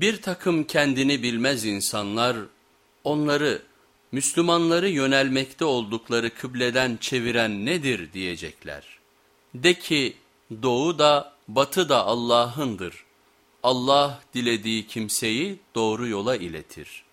Bir takım kendini bilmez insanlar onları Müslümanları yönelmekte oldukları kıbleden çeviren nedir diyecekler. De ki doğu da batı da Allah'ındır. Allah dilediği kimseyi doğru yola iletir.''